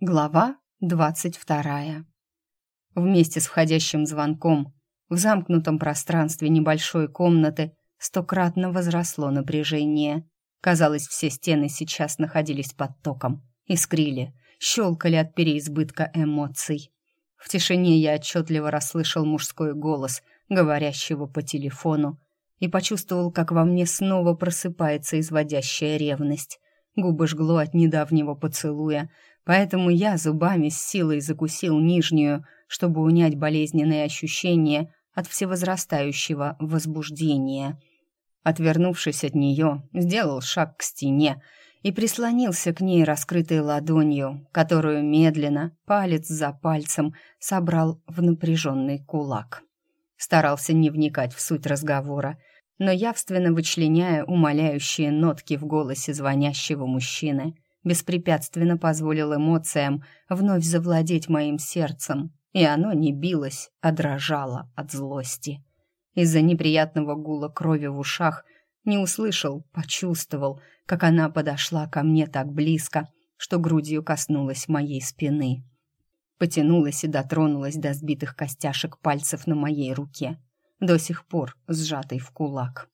Глава двадцать вторая. Вместе с входящим звонком в замкнутом пространстве небольшой комнаты стократно возросло напряжение. Казалось, все стены сейчас находились под током, искрили, щелкали от переизбытка эмоций. В тишине я отчетливо расслышал мужской голос, говорящего по телефону, и почувствовал, как во мне снова просыпается изводящая ревность. Губы жгло от недавнего поцелуя, поэтому я зубами с силой закусил нижнюю, чтобы унять болезненные ощущения от всевозрастающего возбуждения. Отвернувшись от нее, сделал шаг к стене и прислонился к ней раскрытой ладонью, которую медленно, палец за пальцем, собрал в напряженный кулак. Старался не вникать в суть разговора, но явственно вычленяя умоляющие нотки в голосе звонящего мужчины — беспрепятственно позволил эмоциям вновь завладеть моим сердцем, и оно не билось, а дрожало от злости. Из-за неприятного гула крови в ушах не услышал, почувствовал, как она подошла ко мне так близко, что грудью коснулась моей спины. Потянулась и дотронулась до сбитых костяшек пальцев на моей руке, до сих пор сжатой в кулак.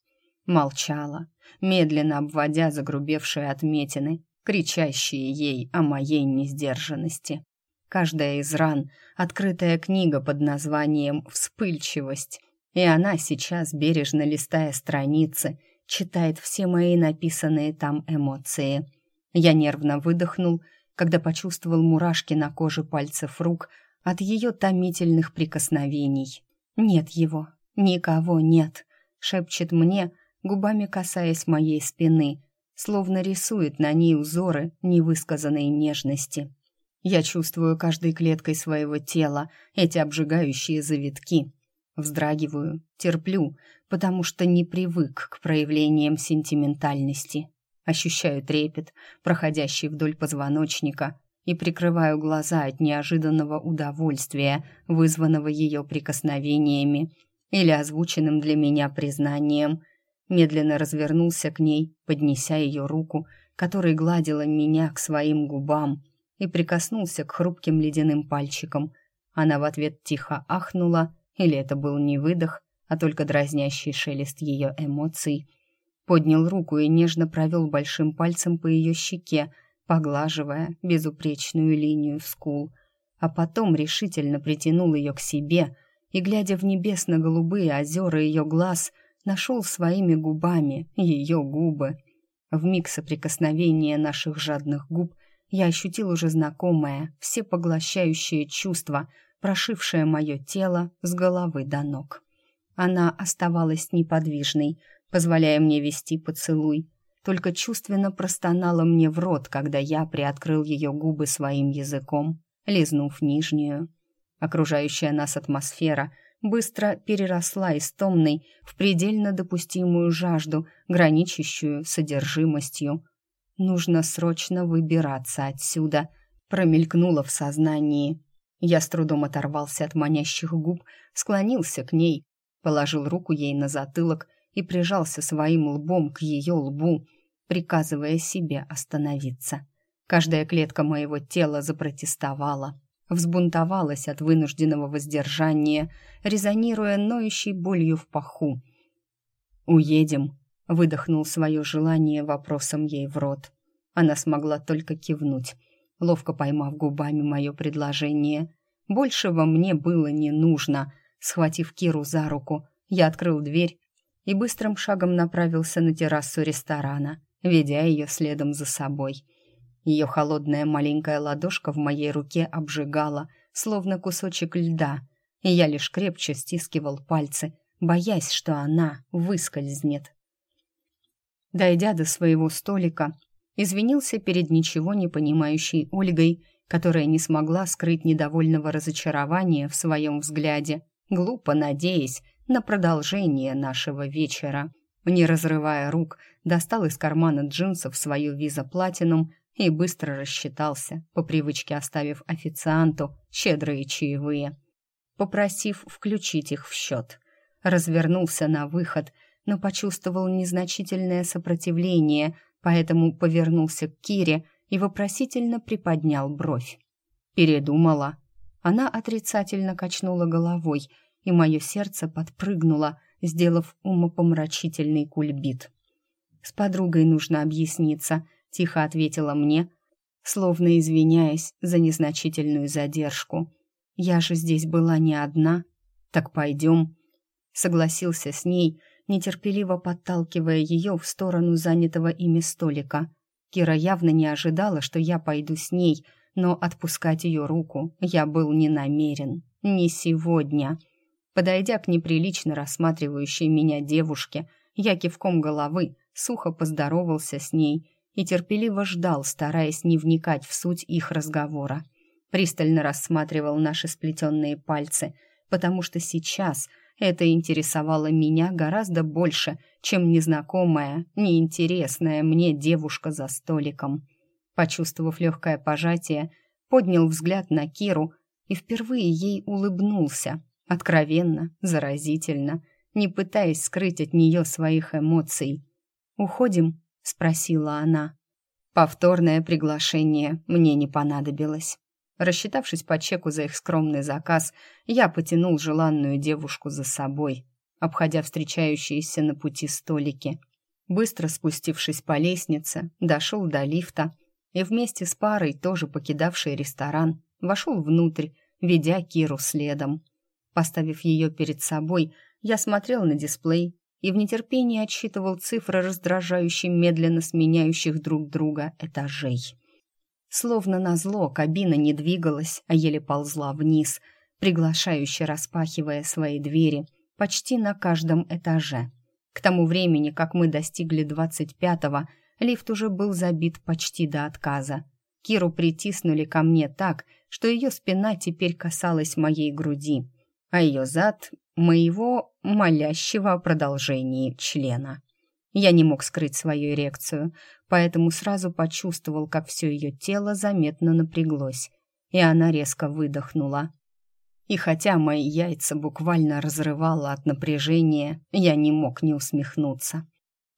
Молчала, медленно обводя загрубевшие отметины, кричащие ей о моей несдержанности. Каждая из ран — открытая книга под названием «Вспыльчивость», и она сейчас, бережно листая страницы, читает все мои написанные там эмоции. Я нервно выдохнул, когда почувствовал мурашки на коже пальцев рук от ее томительных прикосновений. «Нет его, никого нет», — шепчет мне, губами касаясь моей спины — словно рисует на ней узоры невысказанной нежности. Я чувствую каждой клеткой своего тела эти обжигающие завитки. Вздрагиваю, терплю, потому что не привык к проявлениям сентиментальности. Ощущаю трепет, проходящий вдоль позвоночника, и прикрываю глаза от неожиданного удовольствия, вызванного ее прикосновениями или озвученным для меня признанием – медленно развернулся к ней, поднеся ее руку, которой гладила меня к своим губам, и прикоснулся к хрупким ледяным пальчикам. Она в ответ тихо ахнула, или это был не выдох, а только дразнящий шелест ее эмоций. Поднял руку и нежно провел большим пальцем по ее щеке, поглаживая безупречную линию скул, а потом решительно притянул ее к себе и, глядя в небесно-голубые озера ее глаз, нашел своими губами ее губы. В миг соприкосновения наших жадных губ я ощутил уже знакомое, всепоглощающее чувство, прошившее мое тело с головы до ног. Она оставалась неподвижной, позволяя мне вести поцелуй, только чувственно простонала мне в рот, когда я приоткрыл ее губы своим языком, лизнув нижнюю. Окружающая нас атмосфера быстро переросла из томной в предельно допустимую жажду, граничащую содержимостью. «Нужно срочно выбираться отсюда», промелькнуло в сознании. Я с трудом оторвался от манящих губ, склонился к ней, положил руку ей на затылок и прижался своим лбом к ее лбу, приказывая себе остановиться. Каждая клетка моего тела запротестовала взбунтовалась от вынужденного воздержания, резонируя ноющей болью в паху. «Уедем», — выдохнул свое желание вопросом ей в рот. Она смогла только кивнуть, ловко поймав губами мое предложение. Большего мне было не нужно. Схватив Киру за руку, я открыл дверь и быстрым шагом направился на террасу ресторана, ведя ее следом за собой — ее холодная маленькая ладошка в моей руке обжигала, словно кусочек льда, и я лишь крепче стискивал пальцы, боясь, что она выскользнет. Дойдя до своего столика, извинился перед ничего не понимающей Ольгой, которая не смогла скрыть недовольного разочарования в своем взгляде, глупо надеясь на продолжение нашего вечера. Не разрывая рук, достал из кармана джинсов свою виза платинум и быстро рассчитался, по привычке оставив официанту щедрые чаевые, попросив включить их в счет. Развернулся на выход, но почувствовал незначительное сопротивление, поэтому повернулся к Кире и вопросительно приподнял бровь. Передумала. Она отрицательно качнула головой, и мое сердце подпрыгнуло, сделав умопомрачительный кульбит. «С подругой нужно объясниться», — тихо ответила мне, словно извиняясь за незначительную задержку. «Я же здесь была не одна. Так пойдем», — согласился с ней, нетерпеливо подталкивая ее в сторону занятого ими столика. Кира явно не ожидала, что я пойду с ней, но отпускать ее руку я был не намерен. Не сегодня. Подойдя к неприлично рассматривающей меня девушке, я кивком головы сухо поздоровался с ней и терпеливо ждал, стараясь не вникать в суть их разговора. Пристально рассматривал наши сплетенные пальцы, потому что сейчас это интересовало меня гораздо больше, чем незнакомая, неинтересная мне девушка за столиком. Почувствовав легкое пожатие, поднял взгляд на Киру и впервые ей улыбнулся, откровенно, заразительно, не пытаясь скрыть от нее своих эмоций. «Уходим?» — спросила она. Повторное приглашение мне не понадобилось. Рассчитавшись по чеку за их скромный заказ, я потянул желанную девушку за собой, обходя встречающиеся на пути столики. Быстро спустившись по лестнице, дошел до лифта и вместе с парой, тоже покидавшей ресторан, вошел внутрь, ведя Киру следом. Поставив ее перед собой, я смотрел на дисплей и в нетерпении отсчитывал цифры раздражающе медленно сменяющих друг друга этажей. Словно назло, кабина не двигалась, а еле ползла вниз, приглашающе распахивая свои двери почти на каждом этаже. К тому времени, как мы достигли двадцать пятого, лифт уже был забит почти до отказа. Киру притиснули ко мне так, что ее спина теперь касалась моей груди, а ее зад моего молящего о продолжении члена. Я не мог скрыть свою эрекцию, поэтому сразу почувствовал, как все ее тело заметно напряглось, и она резко выдохнула. И хотя мои яйца буквально разрывало от напряжения, я не мог не усмехнуться.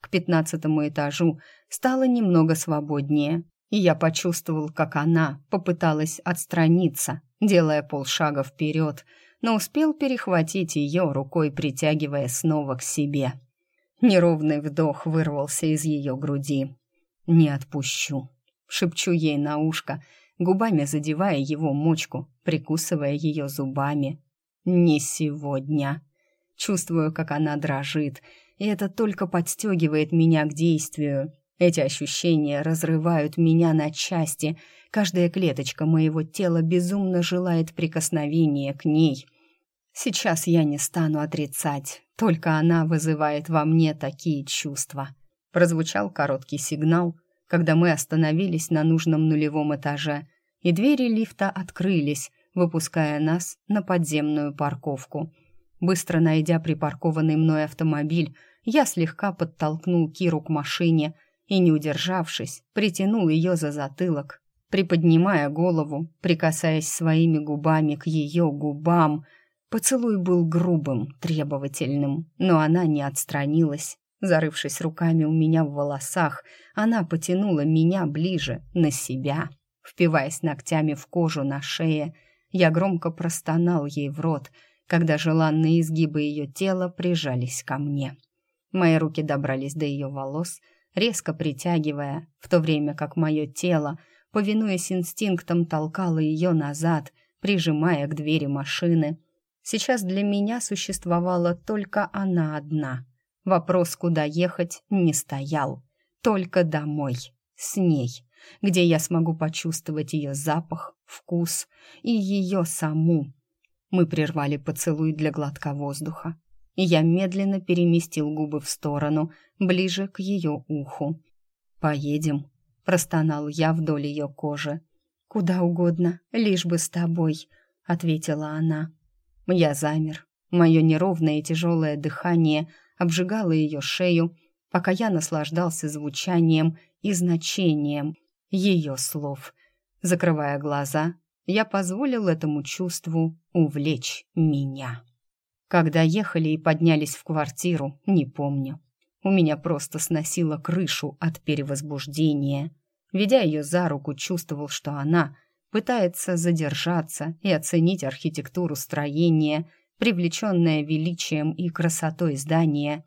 К пятнадцатому этажу стало немного свободнее, и я почувствовал, как она попыталась отстраниться, делая полшага вперед, но успел перехватить ее рукой, притягивая снова к себе. Неровный вдох вырвался из ее груди. «Не отпущу», — шепчу ей на ушко, губами задевая его мочку, прикусывая ее зубами. «Не сегодня». Чувствую, как она дрожит, и это только подстегивает меня к действию. Эти ощущения разрывают меня на части. Каждая клеточка моего тела безумно желает прикосновения к ней. Сейчас я не стану отрицать, только она вызывает во мне такие чувства. Прозвучал короткий сигнал, когда мы остановились на нужном нулевом этаже, и двери лифта открылись, выпуская нас на подземную парковку. Быстро найдя припаркованный мной автомобиль, я слегка подтолкнул Киру к машине и, не удержавшись, притянул ее за затылок, приподнимая голову, прикасаясь своими губами к ее губам — Поцелуй был грубым, требовательным, но она не отстранилась. Зарывшись руками у меня в волосах, она потянула меня ближе, на себя. Впиваясь ногтями в кожу на шее, я громко простонал ей в рот, когда желанные изгибы ее тела прижались ко мне. Мои руки добрались до ее волос, резко притягивая, в то время как мое тело, повинуясь инстинктам, толкало ее назад, прижимая к двери машины, Сейчас для меня существовала только она одна. Вопрос, куда ехать, не стоял. Только домой, с ней, где я смогу почувствовать ее запах, вкус и ее саму. Мы прервали поцелуй для глотка воздуха, я медленно переместил губы в сторону, ближе к ее уху. «Поедем», — простонал я вдоль ее кожи. «Куда угодно, лишь бы с тобой», — ответила она. Я замер. Мое неровное и тяжелое дыхание обжигало ее шею, пока я наслаждался звучанием и значением ее слов. Закрывая глаза, я позволил этому чувству увлечь меня. Когда ехали и поднялись в квартиру, не помню. У меня просто сносило крышу от перевозбуждения. Ведя ее за руку, чувствовал, что она пытается задержаться и оценить архитектуру строения, привлеченное величием и красотой здания.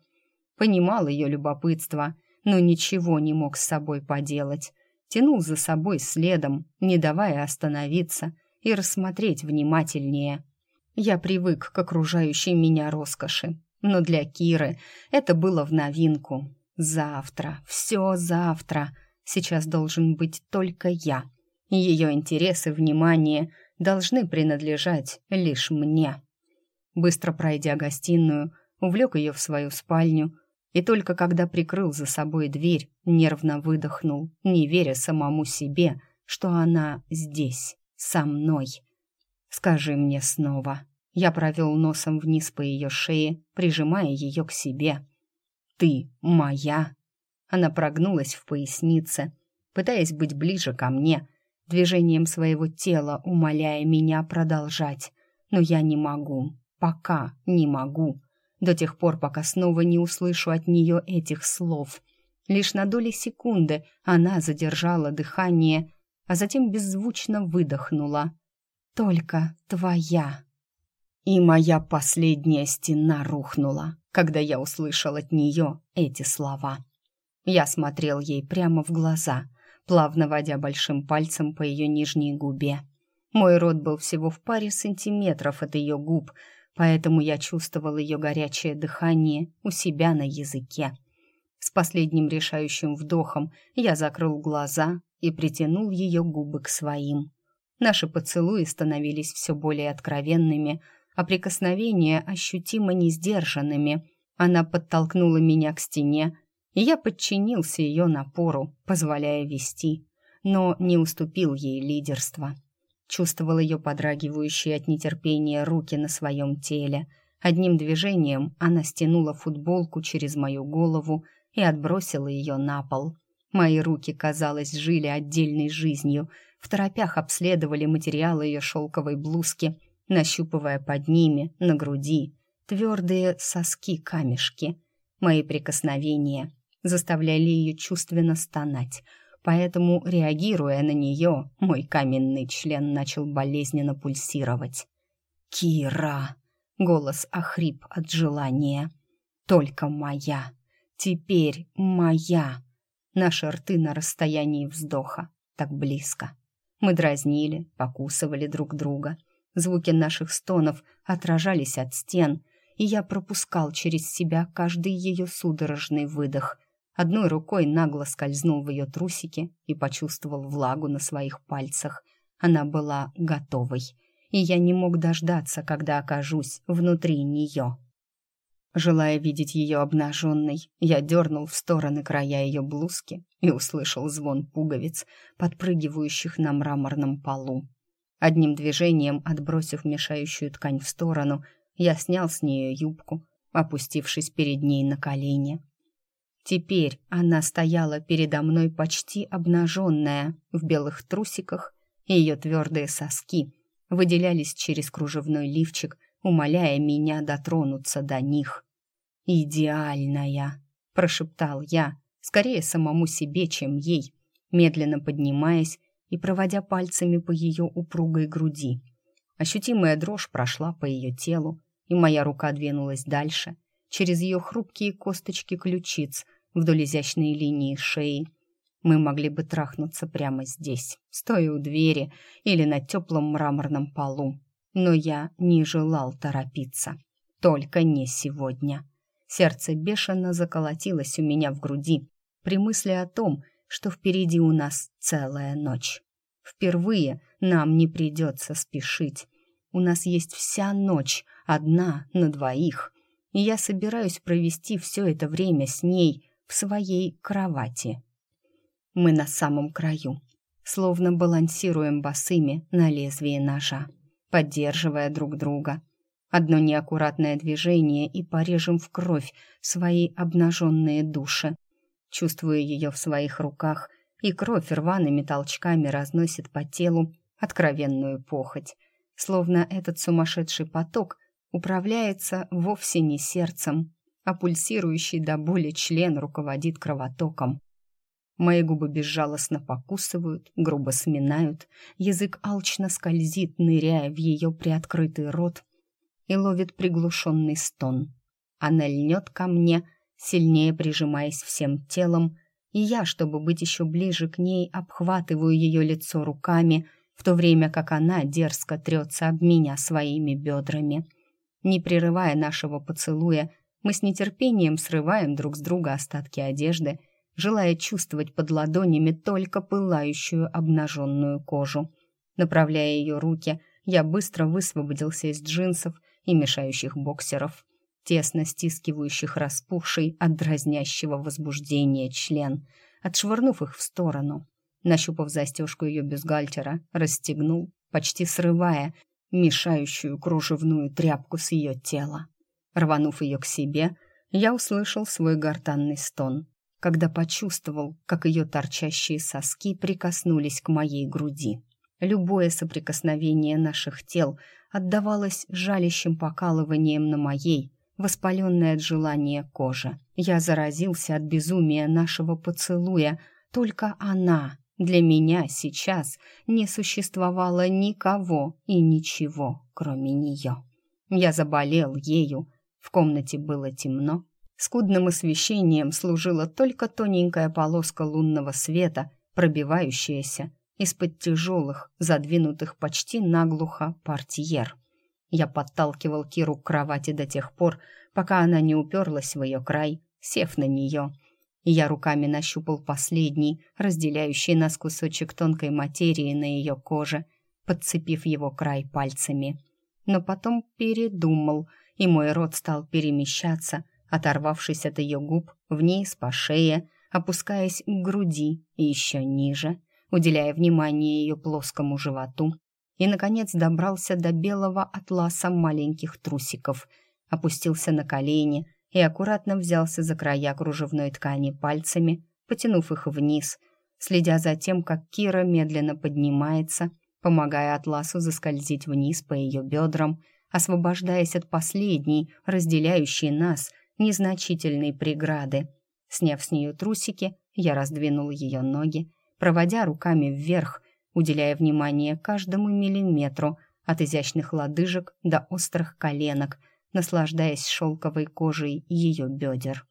Понимал ее любопытство, но ничего не мог с собой поделать. Тянул за собой следом, не давая остановиться и рассмотреть внимательнее. Я привык к окружающей меня роскоши, но для Киры это было в новинку. Завтра, все завтра. Сейчас должен быть только я. Ее интересы, внимание должны принадлежать лишь мне. Быстро пройдя гостиную, увлек ее в свою спальню, и только когда прикрыл за собой дверь, нервно выдохнул, не веря самому себе, что она здесь, со мной. «Скажи мне снова». Я провел носом вниз по ее шее, прижимая ее к себе. «Ты моя!» Она прогнулась в пояснице, пытаясь быть ближе ко мне, движением своего тела умоляя меня продолжать. Но я не могу, пока не могу, до тех пор, пока снова не услышу от нее этих слов. Лишь на доли секунды она задержала дыхание, а затем беззвучно выдохнула. «Только твоя». И моя последняя стена рухнула, когда я услышал от нее эти слова. Я смотрел ей прямо в глаза, плавно водя большим пальцем по ее нижней губе. Мой рот был всего в паре сантиметров от ее губ, поэтому я чувствовал ее горячее дыхание у себя на языке. С последним решающим вдохом я закрыл глаза и притянул ее губы к своим. Наши поцелуи становились все более откровенными, а прикосновения ощутимо несдержанными. Она подтолкнула меня к стене, и я подчинился ее напору, позволяя вести, но не уступил ей лидерство. Чувствовал ее подрагивающие от нетерпения руки на своем теле. Одним движением она стянула футболку через мою голову и отбросила ее на пол. Мои руки, казалось, жили отдельной жизнью, в торопях обследовали материалы ее шелковой блузки, нащупывая под ними, на груди, твердые соски-камешки. Мои прикосновения заставляли ее чувственно стонать, поэтому, реагируя на нее, мой каменный член начал болезненно пульсировать. «Кира!» — голос охрип от желания. «Только моя! Теперь моя!» Наши рты на расстоянии вздоха, так близко. Мы дразнили, покусывали друг друга. Звуки наших стонов отражались от стен, и я пропускал через себя каждый ее судорожный выдох — Одной рукой нагло скользнул в ее трусики и почувствовал влагу на своих пальцах. Она была готовой, и я не мог дождаться, когда окажусь внутри нее. Желая видеть ее обнаженной, я дернул в стороны края ее блузки и услышал звон пуговиц, подпрыгивающих на мраморном полу. Одним движением, отбросив мешающую ткань в сторону, я снял с нее юбку, опустившись перед ней на колени. Теперь она стояла передо мной почти обнаженная, в белых трусиках, и ее твердые соски выделялись через кружевной лифчик, умоляя меня дотронуться до них. «Идеальная!» — прошептал я, скорее самому себе, чем ей, медленно поднимаясь и проводя пальцами по ее упругой груди. Ощутимая дрожь прошла по ее телу, и моя рука двинулась дальше, через ее хрупкие косточки ключиц — вдоль изящной линии шеи. Мы могли бы трахнуться прямо здесь, стоя у двери или на теплом мраморном полу. Но я не желал торопиться. Только не сегодня. Сердце бешено заколотилось у меня в груди при мысли о том, что впереди у нас целая ночь. Впервые нам не придется спешить. У нас есть вся ночь, одна на двоих. И я собираюсь провести все это время с ней, в своей кровати. Мы на самом краю, словно балансируем босыми на лезвии ножа, поддерживая друг друга. Одно неаккуратное движение и порежем в кровь свои обнаженные души. Чувствую ее в своих руках, и кровь рваными толчками разносит по телу откровенную похоть, словно этот сумасшедший поток управляется вовсе не сердцем, а пульсирующий до боли член руководит кровотоком. Мои губы безжалостно покусывают, грубо сминают, язык алчно скользит, ныряя в ее приоткрытый рот и ловит приглушенный стон. Она льнет ко мне, сильнее прижимаясь всем телом, и я, чтобы быть еще ближе к ней, обхватываю ее лицо руками, в то время как она дерзко трется об меня своими бедрами. Не прерывая нашего поцелуя, мы с нетерпением срываем друг с друга остатки одежды, желая чувствовать под ладонями только пылающую обнаженную кожу. Направляя ее руки, я быстро высвободился из джинсов и мешающих боксеров, тесно стискивающих распухший от дразнящего возбуждения член, отшвырнув их в сторону. Нащупав застежку ее бюстгальтера, расстегнул, почти срывая мешающую кружевную тряпку с ее тела. Рванув ее к себе, я услышал свой гортанный стон, когда почувствовал, как ее торчащие соски прикоснулись к моей груди. Любое соприкосновение наших тел отдавалось жалящим покалыванием на моей, воспаленной от желания коже. Я заразился от безумия нашего поцелуя, только она для меня сейчас не существовало никого и ничего, кроме нее. Я заболел ею, в комнате было темно. Скудным освещением служила только тоненькая полоска лунного света, пробивающаяся из-под тяжелых, задвинутых почти наглухо портьер. Я подталкивал Киру к кровати до тех пор, пока она не уперлась в ее край, сев на нее. Я руками нащупал последний, разделяющий нас кусочек тонкой материи на ее коже, подцепив его край пальцами. Но потом передумал — и мой рот стал перемещаться, оторвавшись от ее губ, вниз по шее, опускаясь к груди и еще ниже, уделяя внимание ее плоскому животу, и, наконец, добрался до белого атласа маленьких трусиков, опустился на колени и аккуратно взялся за края кружевной ткани пальцами, потянув их вниз, следя за тем, как Кира медленно поднимается, помогая атласу заскользить вниз по ее бедрам, освобождаясь от последней, разделяющей нас, незначительной преграды. Сняв с нее трусики, я раздвинул ее ноги, проводя руками вверх, уделяя внимание каждому миллиметру от изящных лодыжек до острых коленок, наслаждаясь шелковой кожей ее бедер.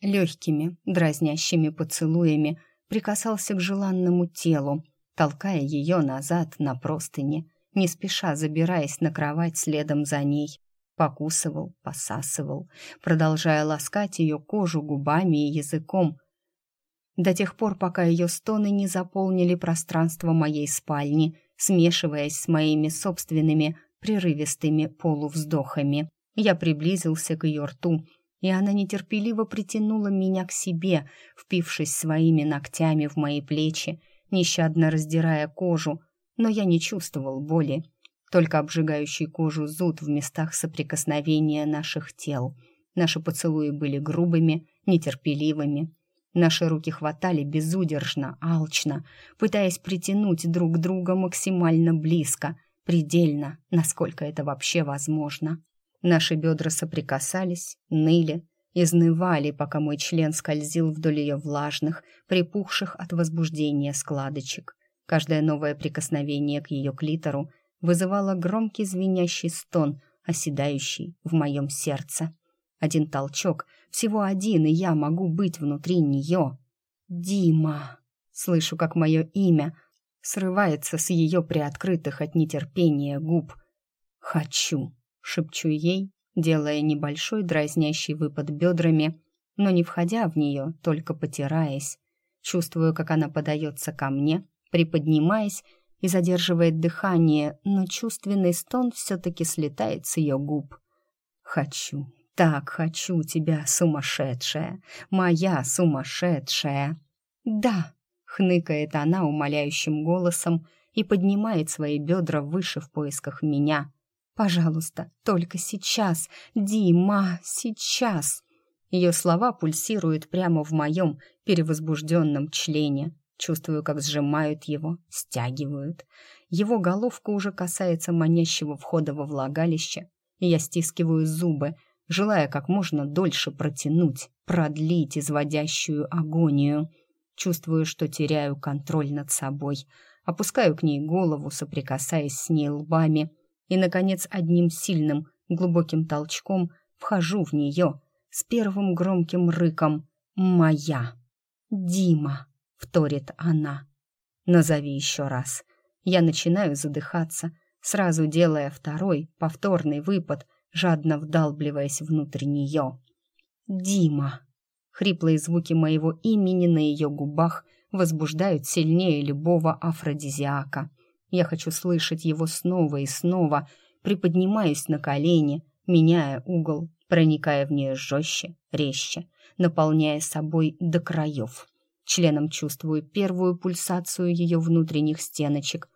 Легкими, дразнящими поцелуями прикасался к желанному телу, толкая ее назад на простыни, не спеша забираясь на кровать следом за ней. Покусывал, посасывал, продолжая ласкать ее кожу губами и языком, до тех пор, пока ее стоны не заполнили пространство моей спальни, смешиваясь с моими собственными прерывистыми полувздохами. Я приблизился к ее рту, и она нетерпеливо притянула меня к себе, впившись своими ногтями в мои плечи, нещадно раздирая кожу, но я не чувствовал боли, только обжигающий кожу зуд в местах соприкосновения наших тел. Наши поцелуи были грубыми, нетерпеливыми. Наши руки хватали безудержно, алчно, пытаясь притянуть друг друга максимально близко, предельно, насколько это вообще возможно. Наши бедра соприкасались, ныли, изнывали, пока мой член скользил вдоль ее влажных, припухших от возбуждения складочек. Каждое новое прикосновение к ее клитору вызывало громкий звенящий стон, оседающий в моем сердце. Один толчок, всего один, и я могу быть внутри нее. «Дима!» Слышу, как мое имя срывается с ее приоткрытых от нетерпения губ. «Хочу!» — шепчу ей, делая небольшой дразнящий выпад бедрами, но не входя в нее, только потираясь. Чувствую, как она подается ко мне, приподнимаясь и задерживает дыхание, но чувственный стон все-таки слетает с ее губ. «Хочу, так хочу тебя, сумасшедшая, моя сумасшедшая!» «Да!» — хныкает она умоляющим голосом и поднимает свои бедра выше в поисках меня. «Пожалуйста, только сейчас, Дима, сейчас!» Ее слова пульсируют прямо в моем перевозбужденном члене. Чувствую, как сжимают его, стягивают. Его головка уже касается манящего входа во влагалище, я стискиваю зубы, желая как можно дольше протянуть, продлить изводящую агонию. чувствую, что теряю контроль над собой, опускаю к ней голову, соприкасаясь с ней лбами, и, наконец, одним сильным, глубоким толчком вхожу в нее с первым громким рыком «Моя!» «Дима!» — вторит она. «Назови еще раз». Я начинаю задыхаться, сразу делая второй, повторный выпад, жадно вдалбливаясь внутрь нее. «Дима!» Хриплые звуки моего имени на ее губах возбуждают сильнее любого афродизиака. Я хочу слышать его снова и снова, приподнимаюсь на колени, меняя угол, проникая в нее жестче, резче, наполняя собой до краев. Членом чувствую первую пульсацию ее внутренних стеночек,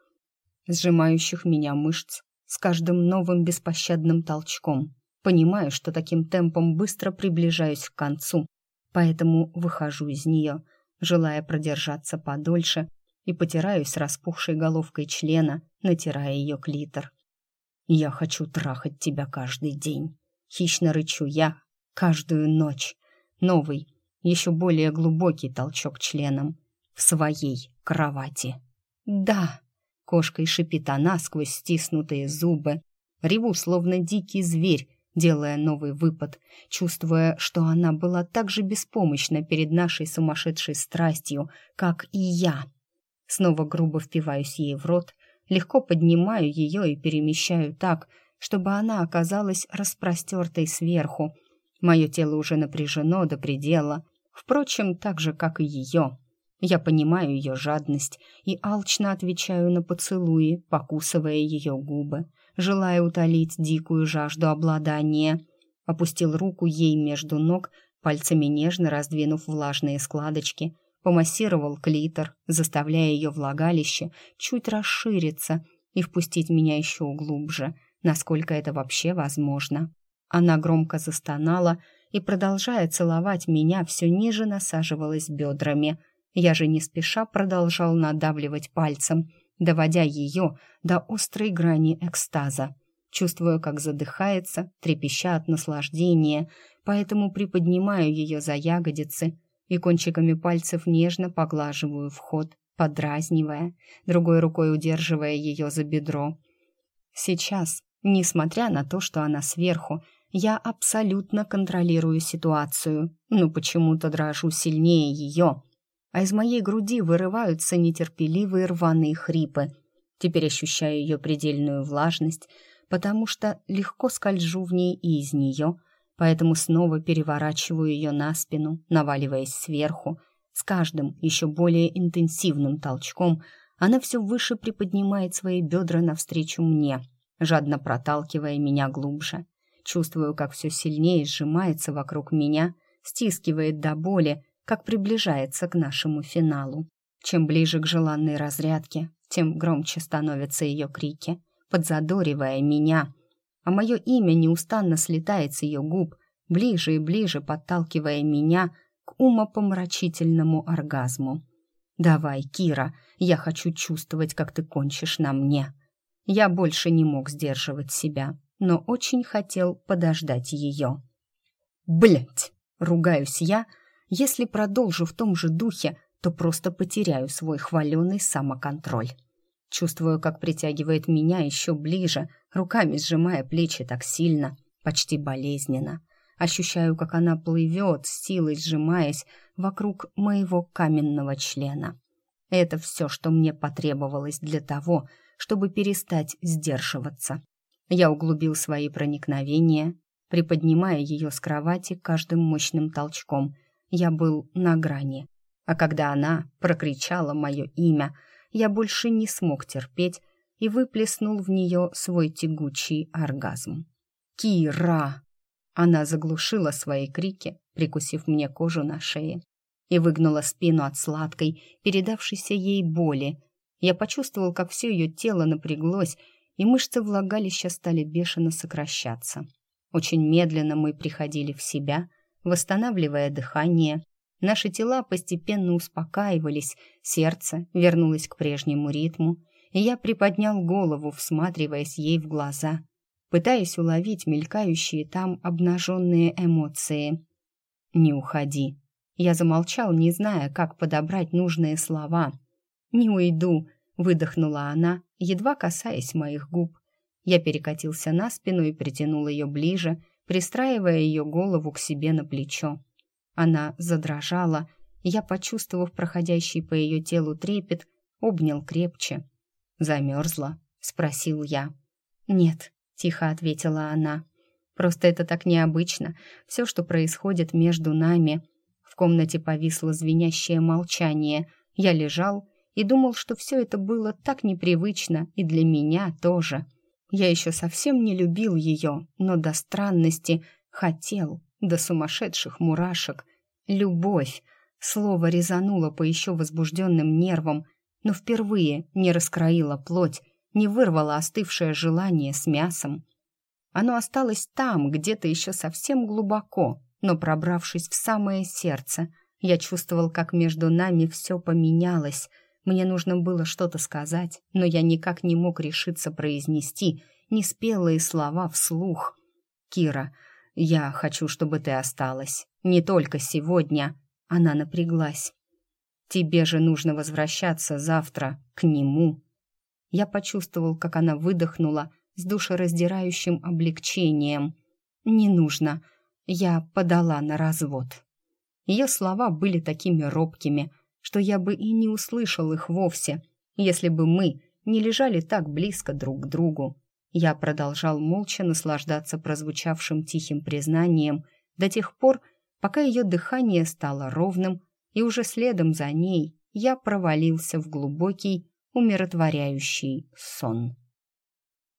сжимающих меня мышц с каждым новым беспощадным толчком. Понимаю, что таким темпом быстро приближаюсь к концу, поэтому выхожу из нее, желая продержаться подольше, и потираюсь распухшей головкой члена, натирая ее клитор. «Я хочу трахать тебя каждый день», — хищно рычу я, каждую ночь. Новый, еще более глубокий толчок членом в своей кровати. «Да!» — кошкой шипит она сквозь стиснутые зубы. Реву, словно дикий зверь, делая новый выпад, чувствуя, что она была так же беспомощна перед нашей сумасшедшей страстью, как и я. Снова грубо впиваюсь ей в рот, легко поднимаю ее и перемещаю так, чтобы она оказалась распростертой сверху. Мое тело уже напряжено до предела, впрочем, так же, как и ее. Я понимаю ее жадность и алчно отвечаю на поцелуи, покусывая ее губы желая утолить дикую жажду обладания. Опустил руку ей между ног, пальцами нежно раздвинув влажные складочки, помассировал клитор, заставляя ее влагалище чуть расшириться и впустить меня еще глубже, насколько это вообще возможно. Она громко застонала и, продолжая целовать меня, все ниже насаживалась бедрами. Я же не спеша продолжал надавливать пальцем — доводя ее до острой грани экстаза. Чувствую, как задыхается, трепеща от наслаждения, поэтому приподнимаю ее за ягодицы и кончиками пальцев нежно поглаживаю вход, подразнивая, другой рукой удерживая ее за бедро. Сейчас, несмотря на то, что она сверху, я абсолютно контролирую ситуацию, но почему-то дрожу сильнее ее, а из моей груди вырываются нетерпеливые рваные хрипы. Теперь ощущаю ее предельную влажность, потому что легко скольжу в ней и из нее, поэтому снова переворачиваю ее на спину, наваливаясь сверху. С каждым еще более интенсивным толчком она все выше приподнимает свои бедра навстречу мне, жадно проталкивая меня глубже. Чувствую, как все сильнее сжимается вокруг меня, стискивает до боли, как приближается к нашему финалу. Чем ближе к желанной разрядке, тем громче становятся ее крики, подзадоривая меня. А мое имя неустанно слетает с ее губ, ближе и ближе подталкивая меня к умопомрачительному оргазму. «Давай, Кира, я хочу чувствовать, как ты кончишь на мне». Я больше не мог сдерживать себя, но очень хотел подождать ее. «Блядь!» — ругаюсь я, если продолжу в том же духе, то просто потеряю свой хваленый самоконтроль. Чувствую, как притягивает меня еще ближе, руками сжимая плечи так сильно, почти болезненно. Ощущаю, как она плывет, силой сжимаясь вокруг моего каменного члена. Это все, что мне потребовалось для того, чтобы перестать сдерживаться. Я углубил свои проникновения, приподнимая ее с кровати каждым мощным толчком – я был на грани. А когда она прокричала мое имя, я больше не смог терпеть и выплеснул в нее свой тягучий оргазм. «Кира!» Она заглушила свои крики, прикусив мне кожу на шее, и выгнула спину от сладкой, передавшейся ей боли. Я почувствовал, как все ее тело напряглось, и мышцы влагалища стали бешено сокращаться. Очень медленно мы приходили в себя, восстанавливая дыхание. Наши тела постепенно успокаивались, сердце вернулось к прежнему ритму, и я приподнял голову, всматриваясь ей в глаза, пытаясь уловить мелькающие там обнаженные эмоции. «Не уходи». Я замолчал, не зная, как подобрать нужные слова. «Не уйду», — выдохнула она, едва касаясь моих губ. Я перекатился на спину и притянул ее ближе, пристраивая ее голову к себе на плечо. Она задрожала, я, почувствовав проходящий по ее телу трепет, обнял крепче. «Замерзла?» — спросил я. «Нет», — тихо ответила она. «Просто это так необычно. Все, что происходит между нами...» В комнате повисло звенящее молчание. Я лежал и думал, что все это было так непривычно и для меня тоже. Я еще совсем не любил ее, но до странности хотел, до сумасшедших мурашек. Любовь. Слово резануло по еще возбужденным нервам, но впервые не раскроило плоть, не вырвало остывшее желание с мясом. Оно осталось там, где-то еще совсем глубоко, но пробравшись в самое сердце, я чувствовал, как между нами все поменялось. Мне нужно было что-то сказать, но я никак не мог решиться произнести неспелые слова вслух. «Кира, я хочу, чтобы ты осталась. Не только сегодня». Она напряглась. «Тебе же нужно возвращаться завтра к нему». Я почувствовал, как она выдохнула с душераздирающим облегчением. «Не нужно. Я подала на развод». Ее слова были такими робкими, что я бы и не услышал их вовсе, если бы мы не лежали так близко друг к другу. Я продолжал молча наслаждаться прозвучавшим тихим признанием до тех пор, пока ее дыхание стало ровным, и уже следом за ней я провалился в глубокий, умиротворяющий сон.